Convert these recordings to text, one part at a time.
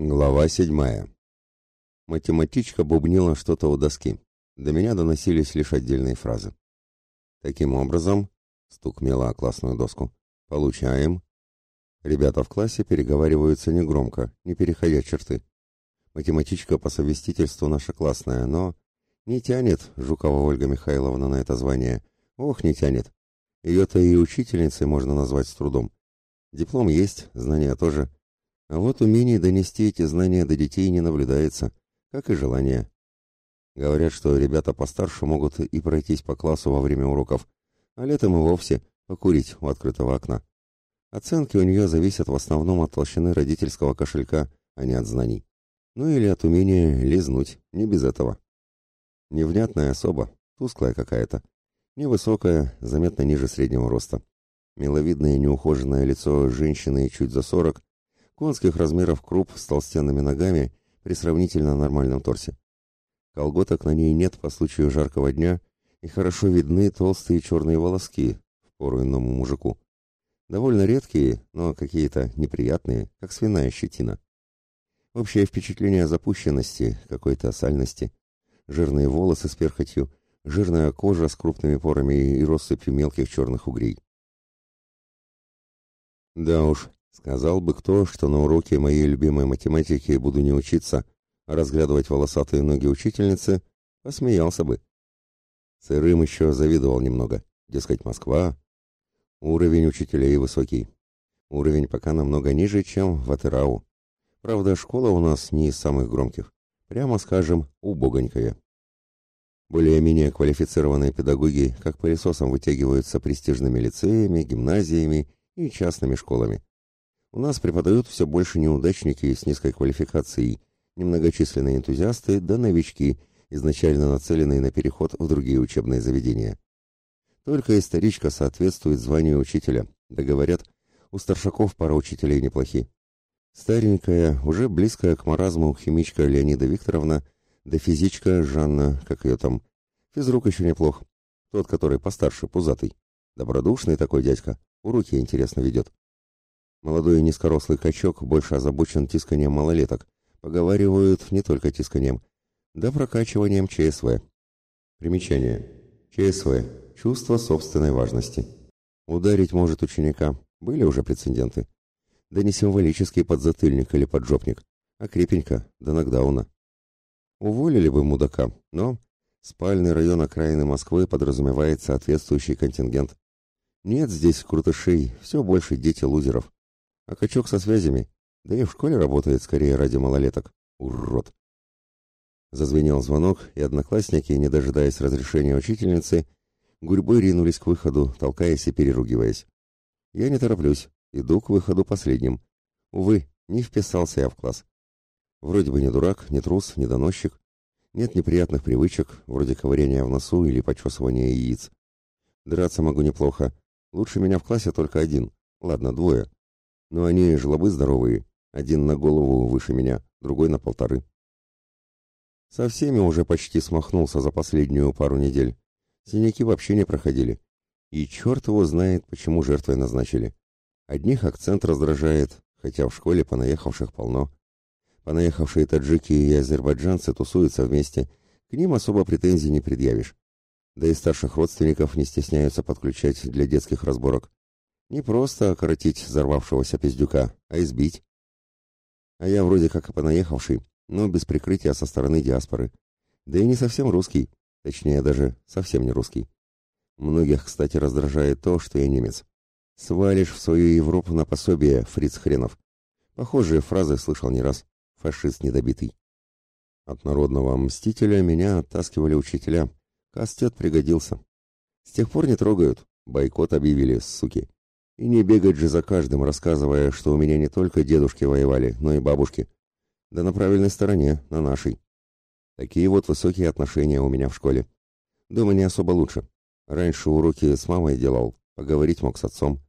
Глава седьмая. Математичка бубнила что-то у доски. До меня доносились лишь отдельные фразы. Таким образом, стук мела о классную доску, получаем. Ребята в классе переговариваются негромко, не переходя черты. Математичка по совместительству наша классная, но не тянет Жукова Ольга Михайловна на это звание. Ох, не тянет. Ее-то и учительницей можно назвать с трудом. Диплом есть, знания тоже. А вот умение донести эти знания до детей не наблюдается, как и желание. Говорят, что ребята постарше могут и пройтись по классу во время уроков, а летом и вовсе покурить у открытого окна. Оценки у нее зависят в основном от толщины родительского кошелька, а не от знаний. Ну или от умения лизнуть, не без этого. Невнятная особа, тусклая какая-то. Невысокая, заметно ниже среднего роста. Миловидное неухоженное лицо женщины чуть за сорок, конских размеров круп с толстенными ногами при сравнительно нормальном торсе. Колготок на ней нет по случаю жаркого дня, и хорошо видны толстые черные волоски в пору иному мужику. Довольно редкие, но какие-то неприятные, как свиная щетина. Общее впечатление запущенности, какой-то сальности. Жирные волосы с перхотью, жирная кожа с крупными порами и россыпью мелких черных угрей. Да уж, Сказал бы кто, что на уроке моей любимой математики буду не учиться, а разглядывать волосатые ноги учительницы, посмеялся бы. Сырым еще завидовал немного. Дескать, Москва. Уровень учителей высокий. Уровень пока намного ниже, чем в Атерау. Правда, школа у нас не из самых громких. Прямо скажем, убогонькая. Более-менее квалифицированные педагоги как пылесосом вытягиваются престижными лицеями, гимназиями и частными школами. У нас преподают все больше неудачники с низкой квалификацией, немногочисленные энтузиасты да новички, изначально нацеленные на переход в другие учебные заведения. Только историчка соответствует званию учителя, да говорят, у старшаков пара учителей неплохи. Старенькая, уже близкая к маразму химичка Леонида Викторовна, да физичка Жанна, как ее там, физрук еще неплох, тот, который постарше, пузатый. Добродушный такой дядька, уроки интересно ведет. Молодой низкорослый качок больше озабочен тисканием малолеток. Поговаривают не только тисканием, да прокачиванием ЧСВ. Примечание. ЧСВ. Чувство собственной важности. Ударить может ученика. Были уже прецеденты. Да не символический подзатыльник или поджопник, а крепенько, до нокдауна. Уволили бы мудака, но спальный район окраины Москвы подразумевает соответствующий контингент. Нет здесь крутышей, все больше дети лузеров. А качок со связями, да и в школе работает скорее ради малолеток. Урод! Зазвенел звонок, и одноклассники, не дожидаясь разрешения учительницы, гурьбой ринулись к выходу, толкаясь и переругиваясь. Я не тороплюсь, иду к выходу последним. Увы, не вписался я в класс. Вроде бы не дурак, не трус, не доносчик. Нет неприятных привычек, вроде ковыряния в носу или почесывания яиц. Драться могу неплохо. Лучше меня в классе только один. Ладно, двое. Но они жлобы здоровые, один на голову выше меня, другой на полторы. Со всеми уже почти смахнулся за последнюю пару недель. Синяки вообще не проходили. И черт его знает, почему жертвой назначили. Одних акцент раздражает, хотя в школе понаехавших полно. Понаехавшие таджики и азербайджанцы тусуются вместе, к ним особо претензий не предъявишь. Да и старших родственников не стесняются подключать для детских разборок. Не просто окоротить взорвавшегося пиздюка, а избить. А я вроде как и понаехавший, но без прикрытия со стороны диаспоры. Да и не совсем русский, точнее даже совсем не русский. Многих, кстати, раздражает то, что я немец. Свалишь в свою Европу на пособие, фриц хренов. Похожие фразы слышал не раз. Фашист недобитый. От народного мстителя меня оттаскивали учителя. Кастет пригодился. С тех пор не трогают. Бойкот объявили, суки. И не бегать же за каждым, рассказывая, что у меня не только дедушки воевали, но и бабушки. Да на правильной стороне, на нашей. Такие вот высокие отношения у меня в школе. Дома не особо лучше. Раньше уроки с мамой делал, поговорить мог с отцом.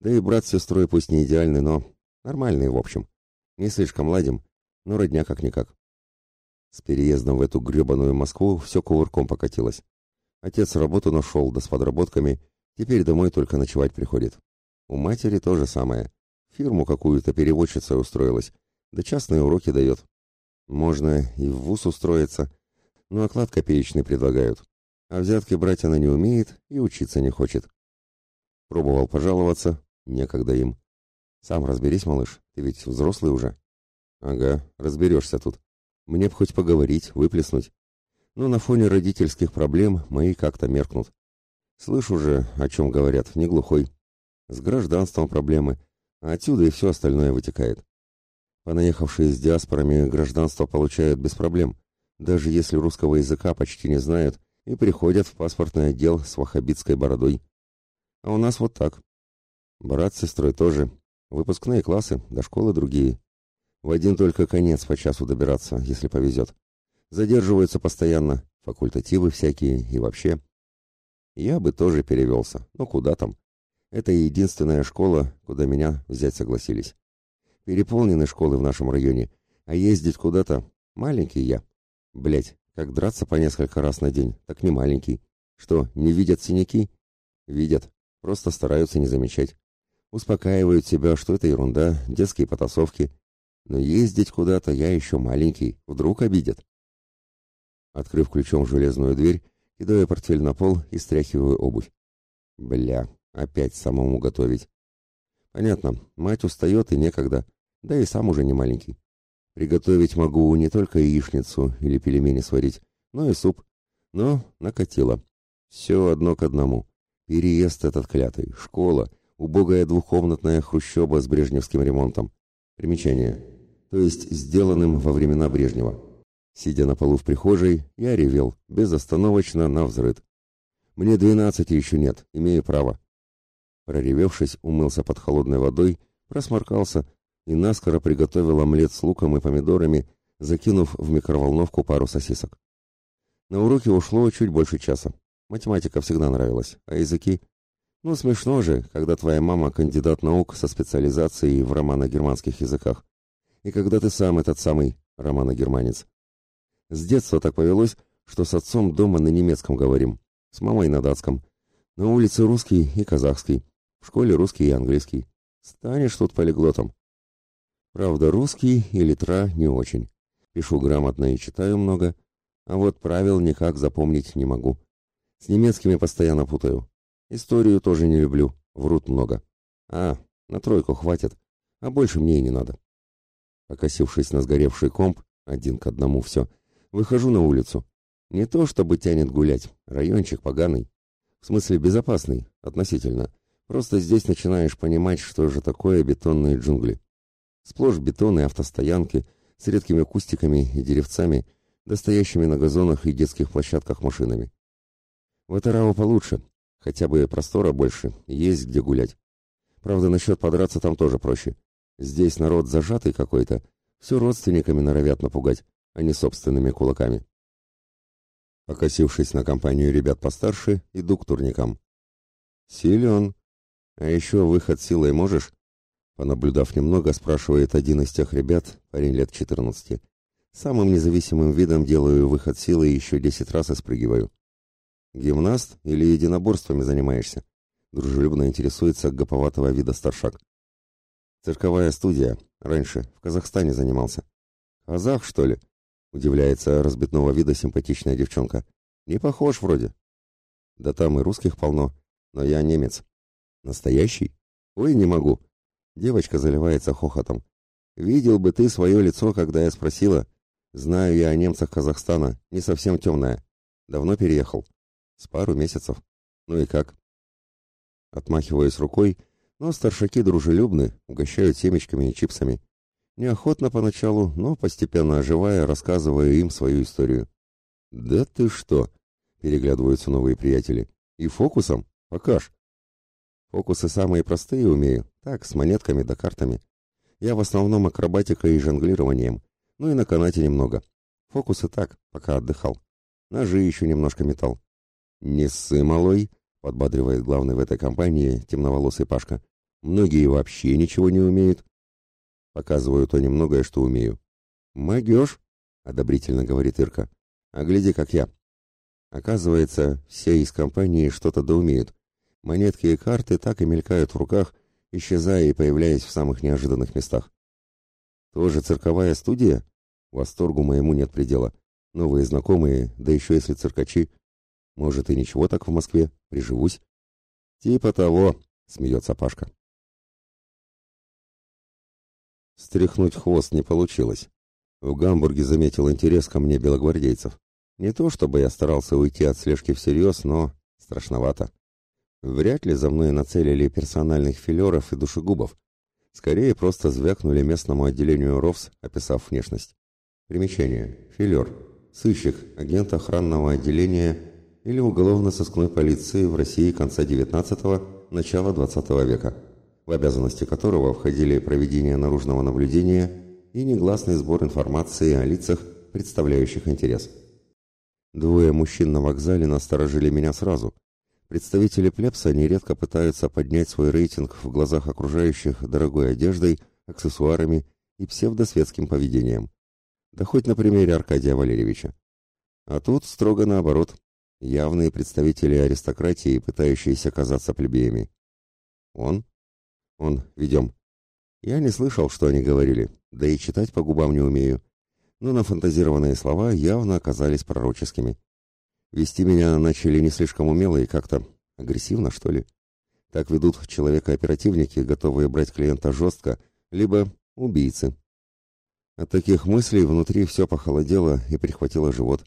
Да и брат с сестрой пусть не идеальный, но нормальный в общем. Не слишком ладим, но родня как-никак. С переездом в эту гребаную Москву все кувырком покатилось. Отец работу нашел, да с подработками, теперь домой только ночевать приходит. У матери то же самое. Фирму какую-то переводчица устроилась. да частные уроки дает. Можно и в вуз устроиться, но оклад копеечный предлагают. А взятки брать она не умеет и учиться не хочет. Пробовал пожаловаться, некогда им. Сам разберись, малыш, ты ведь взрослый уже. Ага, разберешься тут. Мне б хоть поговорить, выплеснуть. Но на фоне родительских проблем мои как-то меркнут. Слышу же, о чем говорят, не глухой. С гражданством проблемы, а отсюда и все остальное вытекает. Понаехавшие с диаспорами гражданство получают без проблем, даже если русского языка почти не знают и приходят в паспортный отдел с ваххабитской бородой. А у нас вот так. Брат с сестрой тоже. Выпускные классы, до школы другие. В один только конец по часу добираться, если повезет. Задерживаются постоянно, факультативы всякие и вообще. Я бы тоже перевелся, но куда там? Это единственная школа, куда меня взять согласились. Переполнены школы в нашем районе, а ездить куда-то маленький я. Блять, как драться по несколько раз на день, так не маленький. Что, не видят синяки? Видят, просто стараются не замечать. Успокаивают себя, что это ерунда, детские потасовки. Но ездить куда-то я еще маленький, вдруг обидят. Открыв ключом железную дверь, кидаю портфель на пол и стряхиваю обувь. Бля, опять самому готовить. Понятно, мать устает и некогда, да и сам уже не маленький. Приготовить могу не только яичницу или пельмени сварить, но и суп. Но накатило. Все одно к одному. Переезд этот клятый, школа, убогая двухкомнатная хрущоба с брежневским ремонтом. Примечание. То есть сделанным во времена Брежнева. Сидя на полу в прихожей, я ревел, безостановочно, на взрыд. Мне двенадцати еще нет, имею право. Проревевшись, умылся под холодной водой, просморкался и наскоро приготовил омлет с луком и помидорами, закинув в микроволновку пару сосисок. На уроки ушло чуть больше часа. Математика всегда нравилась, а языки... Ну, смешно же, когда твоя мама кандидат наук со специализацией в романо-германских языках. И когда ты сам этот самый романо-германец. С детства так повелось, что с отцом дома на немецком говорим, с мамой на датском. На улице русский и казахский, в школе русский и английский. Станешь тут полиглотом. Правда, русский и литра не очень. Пишу грамотно и читаю много, а вот правил никак запомнить не могу. С немецкими постоянно путаю. Историю тоже не люблю, врут много. А, на тройку хватит, а больше мне и не надо. Покосившись на сгоревший комп, один к одному все, выхожу на улицу. Не то чтобы тянет гулять, райончик поганый. В смысле безопасный, относительно. Просто здесь начинаешь понимать, что же такое бетонные джунгли. Сплошь бетоны, автостоянки с редкими кустиками и деревцами, достоящими на газонах и детских площадках машинами. В Атарау получше, хотя бы простора больше, есть где гулять. Правда, насчет подраться там тоже проще. Здесь народ зажатый какой-то, все родственниками норовят напугать, а не собственными кулаками. Покосившись на компанию ребят постарше, иду к турникам. «Силен. А еще выход силой можешь?» Понаблюдав немного, спрашивает один из тех ребят, парень лет 14. Самым независимым видом делаю выход силы еще десять раз и спрыгиваю. Гимнаст или единоборствами занимаешься? Дружелюбно интересуется гоповатого вида старшак. Цирковая студия. Раньше в Казахстане занимался. Казах, что ли? Удивляется разбитного вида симпатичная девчонка. Не похож вроде. Да там и русских полно, но я немец. Настоящий? Ой, не могу. Девочка заливается хохотом. «Видел бы ты свое лицо, когда я спросила. Знаю я о немцах Казахстана, не совсем темная. Давно переехал. С пару месяцев. Ну и как?» Отмахиваюсь рукой, но старшаки дружелюбны, угощают семечками и чипсами. Неохотно поначалу, но постепенно оживая, рассказывая им свою историю. «Да ты что?» — переглядываются новые приятели. «И фокусом? Покаж!» Фокусы самые простые умею, так, с монетками да картами. Я в основном акробатикой и жонглированием, ну и на канате немного. Фокусы так, пока отдыхал. Ножи еще немножко метал. «Не ссы, малой!» — подбадривает главный в этой компании темноволосый Пашка. «Многие вообще ничего не умеют». Показываю то немногое, что умею. «Могешь?» — одобрительно говорит Ирка. «А гляди, как я». Оказывается, все из компании что-то да умеют. Монетки и карты так и мелькают в руках, исчезая и появляясь в самых неожиданных местах. Тоже цирковая студия? Восторгу моему нет предела. Новые знакомые, да еще если циркачи. Может, и ничего так в Москве, приживусь. Типа того, смеется Пашка. Стряхнуть хвост не получилось. В Гамбурге заметил интерес ко мне белогвардейцев. Не то чтобы я старался уйти от слежки всерьез, но страшновато. Вряд ли за мной нацелили персональных филеров и душегубов. Скорее, просто звякнули местному отделению РОВС, описав внешность. Примечание. Филер. Сыщик, агент охранного отделения или уголовно-сыскной полиции в России конца XIX – начала XX века, в обязанности которого входили проведение наружного наблюдения и негласный сбор информации о лицах, представляющих интерес. Двое мужчин на вокзале насторожили меня сразу – Представители плебса нередко пытаются поднять свой рейтинг в глазах окружающих дорогой одеждой, аксессуарами и псевдосветским поведением. Да хоть на примере Аркадия Валерьевича. А тут строго наоборот. Явные представители аристократии, пытающиеся казаться плебеями. Он? Он, ведем. Я не слышал, что они говорили, да и читать по губам не умею. Но нафантазированные слова явно оказались пророческими. Вести меня начали не слишком умело и как-то агрессивно, что ли. Так ведут человека-оперативники, готовые брать клиента жестко, либо убийцы. От таких мыслей внутри все похолодело и прихватило живот.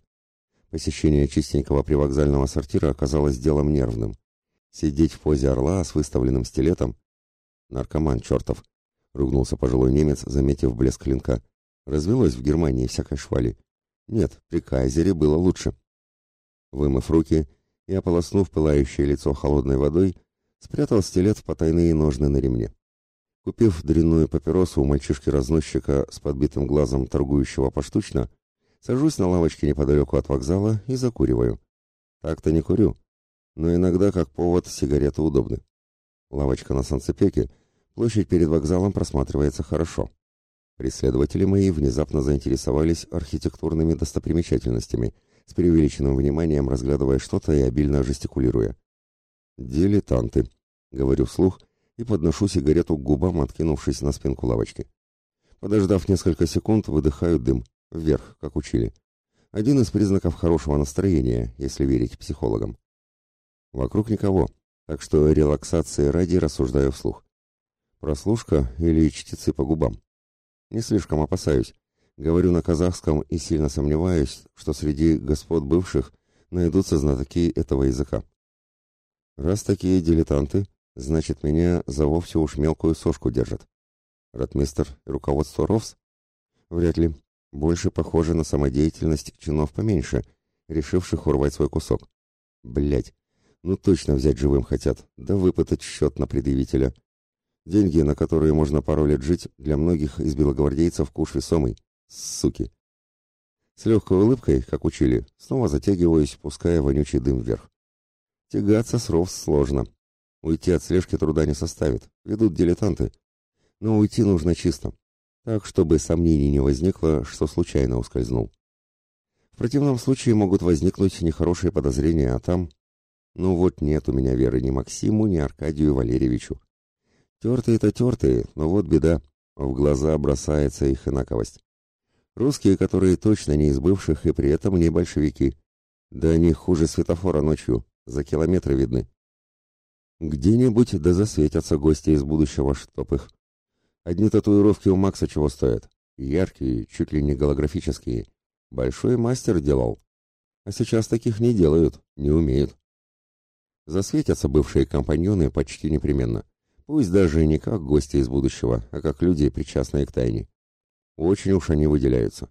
Посещение чистенького привокзального сортира оказалось делом нервным. Сидеть в позе орла с выставленным стилетом? Наркоман чертов! Ругнулся пожилой немец, заметив блеск клинка. Развелось в Германии всякой швали. Нет, при Кайзере было лучше. Вымыв руки и ополоснув пылающее лицо холодной водой, спрятал стилет в потайные ножны на ремне. Купив дрянную папиросу у мальчишки-разносчика с подбитым глазом торгующего поштучно, сажусь на лавочке неподалеку от вокзала и закуриваю. Так-то не курю, но иногда как повод сигареты удобны. Лавочка на Санцепеке, площадь перед вокзалом просматривается хорошо. Преследователи мои внезапно заинтересовались архитектурными достопримечательностями – с преувеличенным вниманием разглядывая что-то и обильно жестикулируя. «Дилетанты», — говорю вслух и подношу сигарету к губам, откинувшись на спинку лавочки. Подождав несколько секунд, выдыхаю дым, вверх, как учили. Один из признаков хорошего настроения, если верить психологам. Вокруг никого, так что релаксации ради рассуждаю вслух. Прослушка или чтецы по губам. Не слишком опасаюсь, Говорю на казахском и сильно сомневаюсь, что среди господ бывших найдутся знатоки этого языка. Раз такие дилетанты, значит, меня за вовсе уж мелкую сошку держат. Ротмистер и руководство РОВС? Вряд ли. Больше похоже на самодеятельность чинов поменьше, решивших урвать свой кусок. Блять, ну точно взять живым хотят, да выпытать счет на предъявителя. Деньги, на которые можно пару лет жить, для многих из белогвардейцев куш весомый. Суки. С легкой улыбкой, как учили, снова затягиваюсь, пуская вонючий дым вверх. Тягаться с ров сложно. Уйти от слежки труда не составит. Ведут дилетанты. Но уйти нужно чисто. Так, чтобы сомнений не возникло, что случайно ускользнул. В противном случае могут возникнуть нехорошие подозрения, а там... Ну вот нет у меня веры ни Максиму, ни Аркадию Валерьевичу. Тертые-то тертые, но вот беда. В глаза бросается их инаковость. Русские, которые точно не из бывших и при этом не большевики. Да они хуже светофора ночью, за километры видны. Где-нибудь да засветятся гости из будущего, чтоб их. Одни татуировки у Макса чего стоят? Яркие, чуть ли не голографические. Большой мастер делал. А сейчас таких не делают, не умеют. Засветятся бывшие компаньоны почти непременно. Пусть даже не как гости из будущего, а как люди, причастные к тайне. Очень уж они выделяются.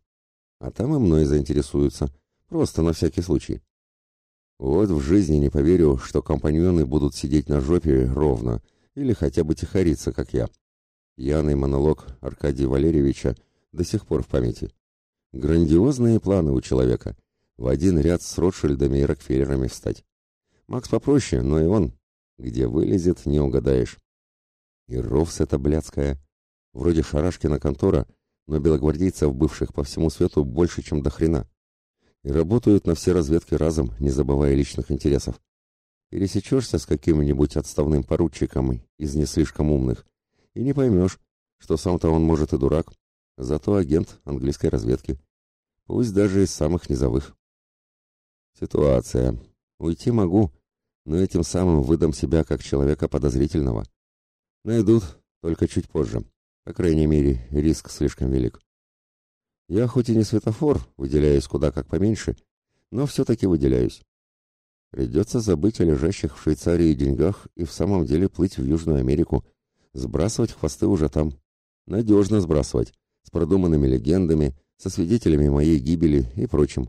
А там и мной заинтересуются. Просто на всякий случай. Вот в жизни не поверю, что компаньоны будут сидеть на жопе ровно или хотя бы тихориться, как я. Пьяный монолог Аркадия Валерьевича до сих пор в памяти. Грандиозные планы у человека. В один ряд с Ротшильдами и Рокфеллерами встать. Макс попроще, но и он. Где вылезет, не угадаешь. И Ровс это блядская. Вроде Шарашкина контора — но белогвардейцев, бывших по всему свету, больше, чем до хрена. И работают на все разведки разом, не забывая личных интересов. Пересечешься с каким-нибудь отставным поручиком из не слишком умных, и не поймешь, что сам-то он может и дурак, зато агент английской разведки. Пусть даже из самых низовых. Ситуация. Уйти могу, но этим самым выдам себя как человека подозрительного. Найдут, только чуть позже. По крайней мере, риск слишком велик. Я хоть и не светофор, выделяюсь куда как поменьше, но все-таки выделяюсь. Придется забыть о лежащих в Швейцарии деньгах и в самом деле плыть в Южную Америку, сбрасывать хвосты уже там. Надежно сбрасывать, с продуманными легендами, со свидетелями моей гибели и прочим.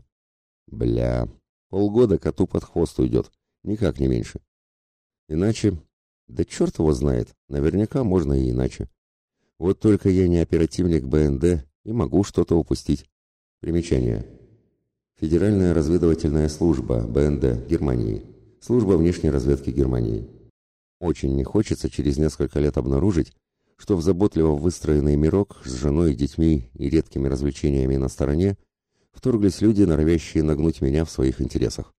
Бля, полгода коту под хвост уйдет, никак не меньше. Иначе, да черт его знает, наверняка можно и иначе. Вот только я не оперативник БНД и могу что-то упустить. Примечание. Федеральная разведывательная служба БНД Германии. Служба внешней разведки Германии. Очень не хочется через несколько лет обнаружить, что в заботливо выстроенный мирок с женой, детьми и редкими развлечениями на стороне вторглись люди, норовящие нагнуть меня в своих интересах.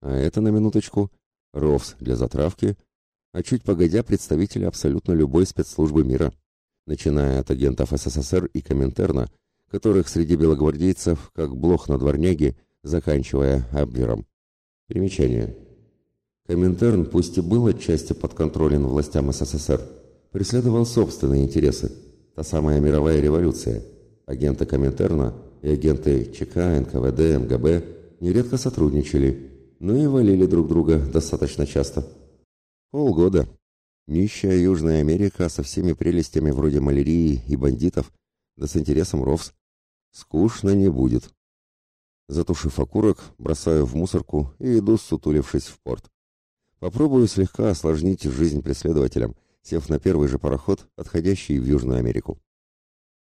А это, на минуточку, РОВС для затравки, а чуть погодя представители абсолютно любой спецслужбы мира, начиная от агентов СССР и Коминтерна, которых среди белогвардейцев, как блох на дворняге, заканчивая Абвером. Примечание. Коминтерн, пусть и был отчасти подконтролен властям СССР, преследовал собственные интересы. Та самая мировая революция. Агенты Коминтерна и агенты ЧК, НКВД, МГБ нередко сотрудничали, но и валили друг друга достаточно часто. Полгода. Нищая Южная Америка со всеми прелестями вроде малярии и бандитов, да с интересом РОВС. Скучно не будет. Затушив окурок, бросаю в мусорку и иду, сутулившись в порт. Попробую слегка осложнить жизнь преследователям, сев на первый же пароход, отходящий в Южную Америку.